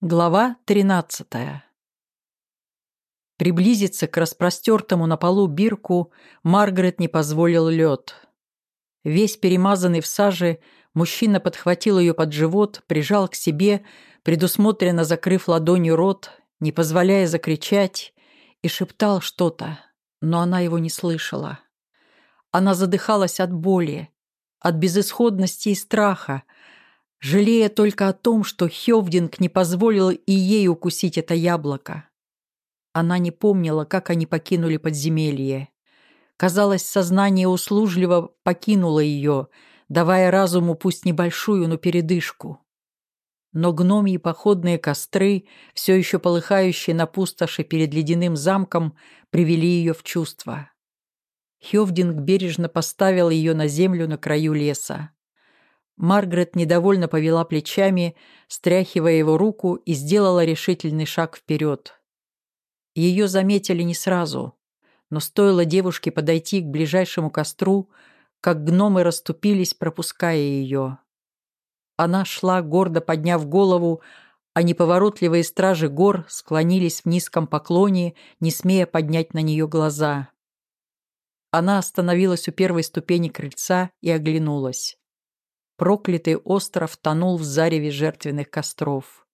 Глава 13 Приблизиться к распростертому на полу бирку Маргарет не позволил лед. Весь перемазанный в саже, мужчина подхватил ее под живот, прижал к себе, предусмотренно закрыв ладонью рот, не позволяя закричать, и шептал что-то, но она его не слышала. Она задыхалась от боли, от безысходности и страха, жалея только о том, что Хевдинг не позволил и ей укусить это яблоко. Она не помнила, как они покинули подземелье. Казалось, сознание услужливо покинуло ее, давая разуму пусть небольшую, но передышку. Но гномьи походные костры, все еще полыхающие на пустоши перед ледяным замком, привели ее в чувство. Хевдинг бережно поставил ее на землю на краю леса. Маргарет недовольно повела плечами, стряхивая его руку и сделала решительный шаг вперед. Ее заметили не сразу, но стоило девушке подойти к ближайшему костру, как гномы расступились, пропуская ее. Она шла, гордо подняв голову, а неповоротливые стражи гор склонились в низком поклоне, не смея поднять на нее глаза. Она остановилась у первой ступени крыльца и оглянулась. Проклятый остров тонул в зареве жертвенных костров.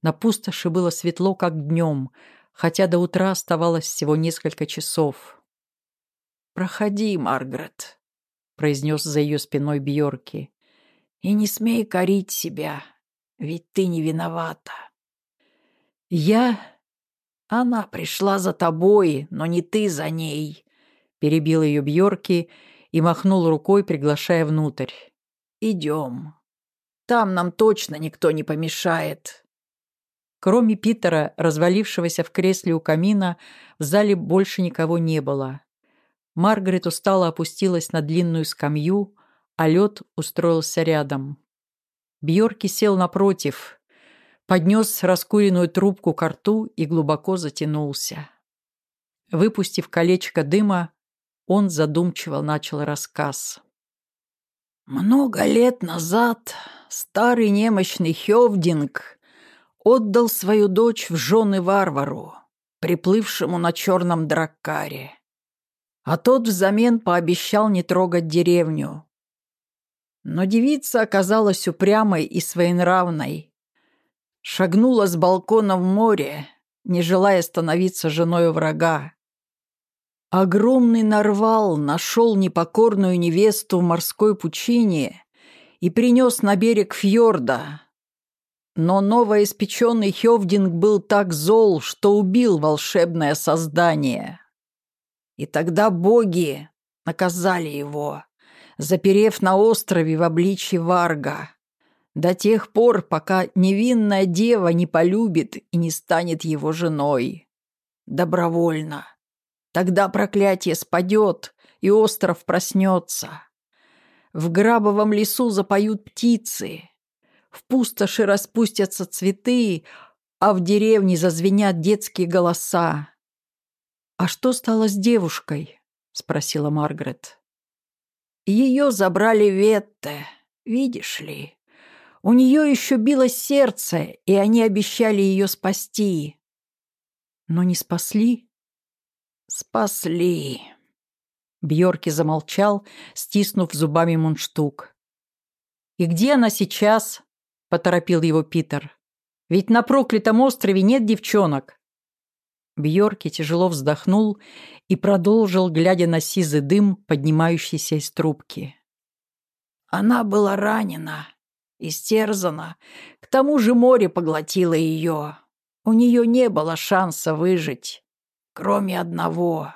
На пустоши было светло, как днем, хотя до утра оставалось всего несколько часов. «Проходи, Маргарет», — произнес за ее спиной Бьорки. «И не смей корить себя, ведь ты не виновата». «Я...» «Она пришла за тобой, но не ты за ней», — перебил ее Бьорки и махнул рукой, приглашая внутрь. Идем. Там нам точно никто не помешает. Кроме Питера, развалившегося в кресле у камина, в зале больше никого не было. Маргарет устало опустилась на длинную скамью, а лед устроился рядом. Бьорки сел напротив, поднес раскуренную трубку к рту и глубоко затянулся. Выпустив колечко дыма, он задумчиво начал рассказ. Много лет назад старый немощный Хевдинг отдал свою дочь в жены варвару, приплывшему на черном драккаре. А тот взамен пообещал не трогать деревню. Но девица оказалась упрямой и своенравной. Шагнула с балкона в море, не желая становиться женой врага. Огромный нарвал нашел непокорную невесту в морской пучине и принес на берег фьорда. Но новоиспеченный Хевдинг был так зол, что убил волшебное создание. И тогда боги наказали его, заперев на острове в обличье Варга, до тех пор, пока невинная дева не полюбит и не станет его женой. Добровольно. Тогда проклятие спадет, и остров проснется. В грабовом лесу запоют птицы, в пустоши распустятся цветы, а в деревне зазвенят детские голоса. «А что стало с девушкой?» — спросила Маргарет. «Ее забрали Ветте, видишь ли. У нее еще билось сердце, и они обещали ее спасти». «Но не спасли?» «Спасли!» Бьорки замолчал, стиснув зубами мундштук. «И где она сейчас?» — поторопил его Питер. «Ведь на проклятом острове нет девчонок!» Бьорки тяжело вздохнул и продолжил, глядя на сизый дым, поднимающийся из трубки. «Она была ранена, истерзана, к тому же море поглотило ее. У нее не было шанса выжить кроме одного.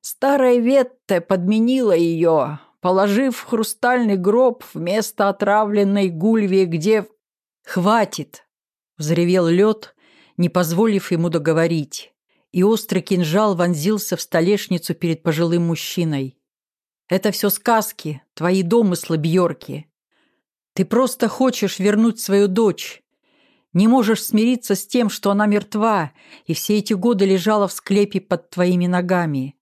Старая Ветте подменила ее, положив в хрустальный гроб вместо отравленной гульви, где... «Хватит!» — взревел лед, не позволив ему договорить, и острый кинжал вонзился в столешницу перед пожилым мужчиной. «Это все сказки, твои домыслы, Бьорки. Ты просто хочешь вернуть свою дочь, не можешь смириться с тем, что она мертва и все эти годы лежала в склепе под твоими ногами.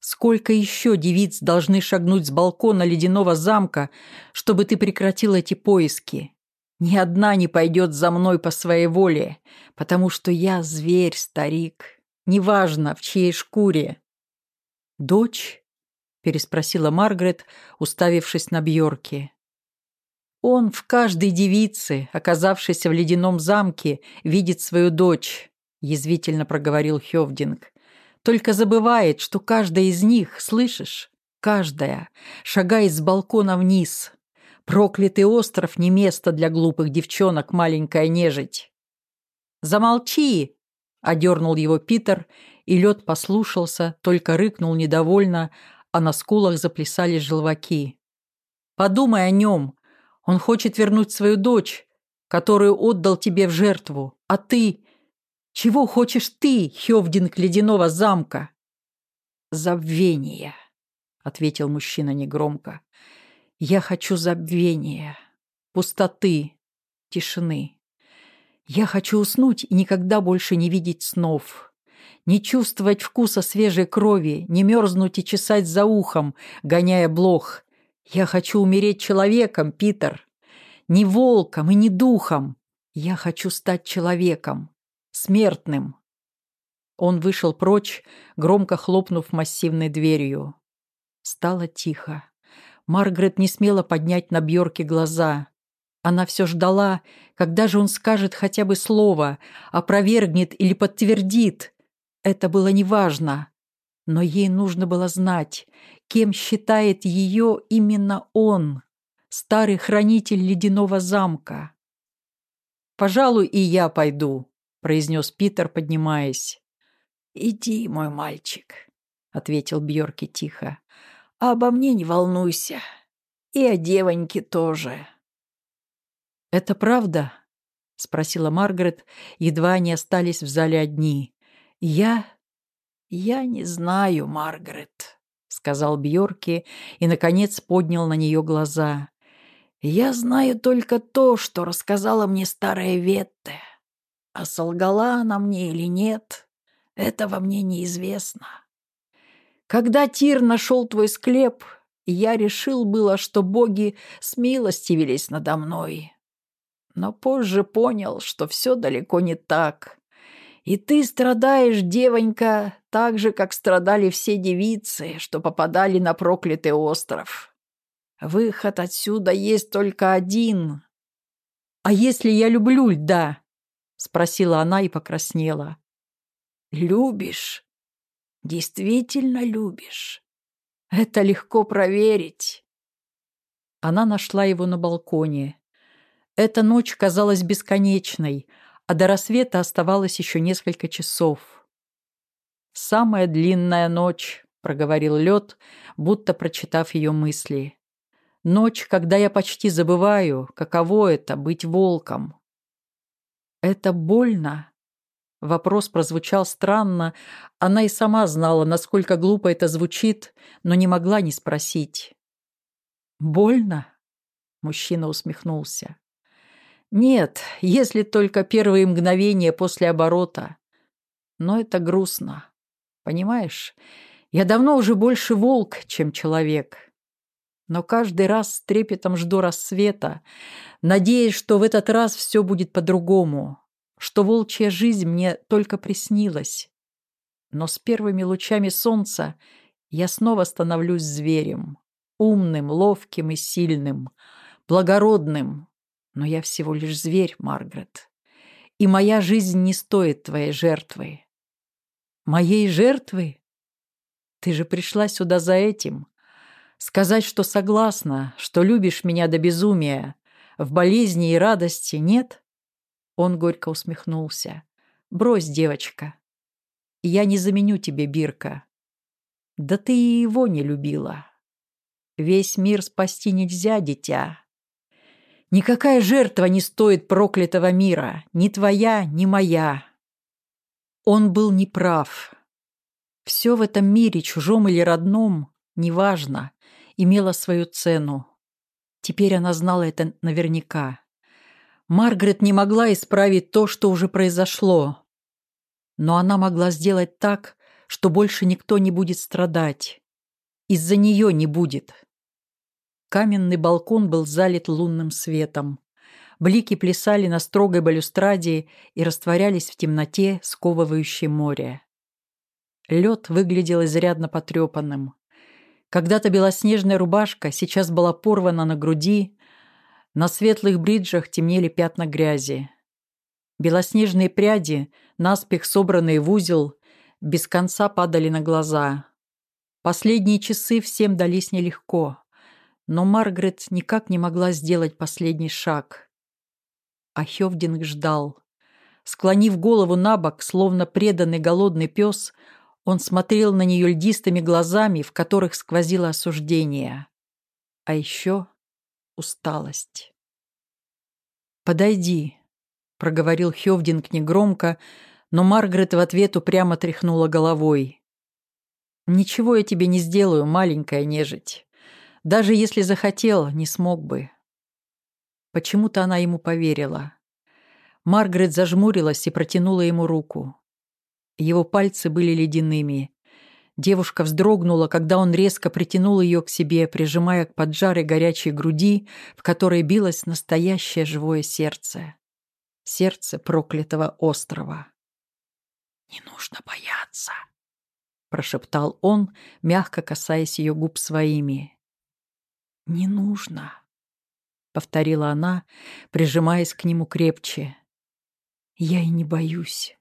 Сколько еще девиц должны шагнуть с балкона ледяного замка, чтобы ты прекратил эти поиски? Ни одна не пойдет за мной по своей воле, потому что я зверь, старик. Неважно, в чьей шкуре. «Дочь?» — переспросила Маргарет, уставившись на Бьорки. «Он в каждой девице, оказавшейся в ледяном замке, видит свою дочь», — язвительно проговорил Хевдинг. «Только забывает, что каждая из них, слышишь, каждая, шагает с балкона вниз, Проклятый остров не место для глупых девчонок, маленькая нежить. «Замолчи!» — одернул его Питер, и лед послушался, только рыкнул недовольно, а на скулах заплясали желваки. «Подумай о нем. Он хочет вернуть свою дочь, которую отдал тебе в жертву. А ты... Чего хочешь ты, Хевдинг ледяного замка?» «Забвение», — ответил мужчина негромко. Я хочу забвения, пустоты, тишины. Я хочу уснуть и никогда больше не видеть снов, не чувствовать вкуса свежей крови, не мерзнуть и чесать за ухом, гоняя блох. Я хочу умереть человеком, Питер, не волком и не духом. Я хочу стать человеком, смертным. Он вышел прочь, громко хлопнув массивной дверью. Стало тихо. Маргарет не смела поднять на Бьорке глаза. Она все ждала, когда же он скажет хотя бы слово, опровергнет или подтвердит. Это было неважно. Но ей нужно было знать, кем считает ее именно он, старый хранитель ледяного замка. «Пожалуй, и я пойду», — произнес Питер, поднимаясь. «Иди, мой мальчик», — ответил Бьорки тихо. А обо мне не волнуйся. И о девоньке тоже. «Это правда?» — спросила Маргарет, едва они остались в зале одни. «Я...» «Я не знаю, Маргарет», — сказал Бьорки и, наконец, поднял на нее глаза. «Я знаю только то, что рассказала мне старая Ветте. А солгала она мне или нет, этого мне неизвестно. Когда Тир нашел твой склеп, я решил было, что боги смилостивились надо мной. Но позже понял, что все далеко не так. И ты страдаешь, девонька, так же, как страдали все девицы, что попадали на проклятый остров. Выход отсюда есть только один. «А если я люблю льда?» — спросила она и покраснела. «Любишь?» действительно любишь. Это легко проверить. Она нашла его на балконе. Эта ночь казалась бесконечной, а до рассвета оставалось еще несколько часов. «Самая длинная ночь», — проговорил лед, будто прочитав ее мысли. «Ночь, когда я почти забываю, каково это — быть волком». «Это больно», Вопрос прозвучал странно. Она и сама знала, насколько глупо это звучит, но не могла не спросить. «Больно?» Мужчина усмехнулся. «Нет, если только первые мгновения после оборота. Но это грустно. Понимаешь, я давно уже больше волк, чем человек. Но каждый раз с трепетом жду рассвета, надеясь, что в этот раз все будет по-другому, что волчья жизнь мне только приснилась. Но с первыми лучами солнца я снова становлюсь зверем, умным, ловким и сильным, благородным. Но я всего лишь зверь, Маргарет. И моя жизнь не стоит твоей жертвы. Моей жертвы? Ты же пришла сюда за этим. Сказать, что согласна, что любишь меня до безумия. В болезни и радости нет? Он горько усмехнулся. «Брось, девочка. Я не заменю тебе Бирка. Да ты и его не любила. Весь мир спасти нельзя, дитя. Никакая жертва не стоит проклятого мира, ни твоя, ни моя». Он был неправ. Все в этом мире, чужом или родном, неважно, имело свою цену. Теперь она знала это наверняка. Маргарет не могла исправить то, что уже произошло. Но она могла сделать так, что больше никто не будет страдать. Из-за нее не будет. Каменный балкон был залит лунным светом. Блики плясали на строгой балюстраде и растворялись в темноте, сковывающей море. Лед выглядел изрядно потрепанным. Когда-то белоснежная рубашка сейчас была порвана на груди, на светлых бриджах темнели пятна грязи. Белоснежные пряди, наспех собранные в узел, без конца падали на глаза. Последние часы всем дались нелегко, но Маргарет никак не могла сделать последний шаг. А Хёвдинг ждал. Склонив голову на бок, словно преданный голодный пес, он смотрел на нее льдистыми глазами, в которых сквозило осуждение. А еще усталость. «Подойди», — проговорил Хёвдинг негромко, но Маргарет в ответ упрямо тряхнула головой. «Ничего я тебе не сделаю, маленькая нежить. Даже если захотел, не смог бы». Почему-то она ему поверила. Маргарет зажмурилась и протянула ему руку. Его пальцы были ледяными. Девушка вздрогнула, когда он резко притянул ее к себе, прижимая к поджарой горячей груди, в которой билось настоящее живое сердце. Сердце проклятого острова. «Не нужно бояться», — прошептал он, мягко касаясь ее губ своими. «Не нужно», — повторила она, прижимаясь к нему крепче. «Я и не боюсь».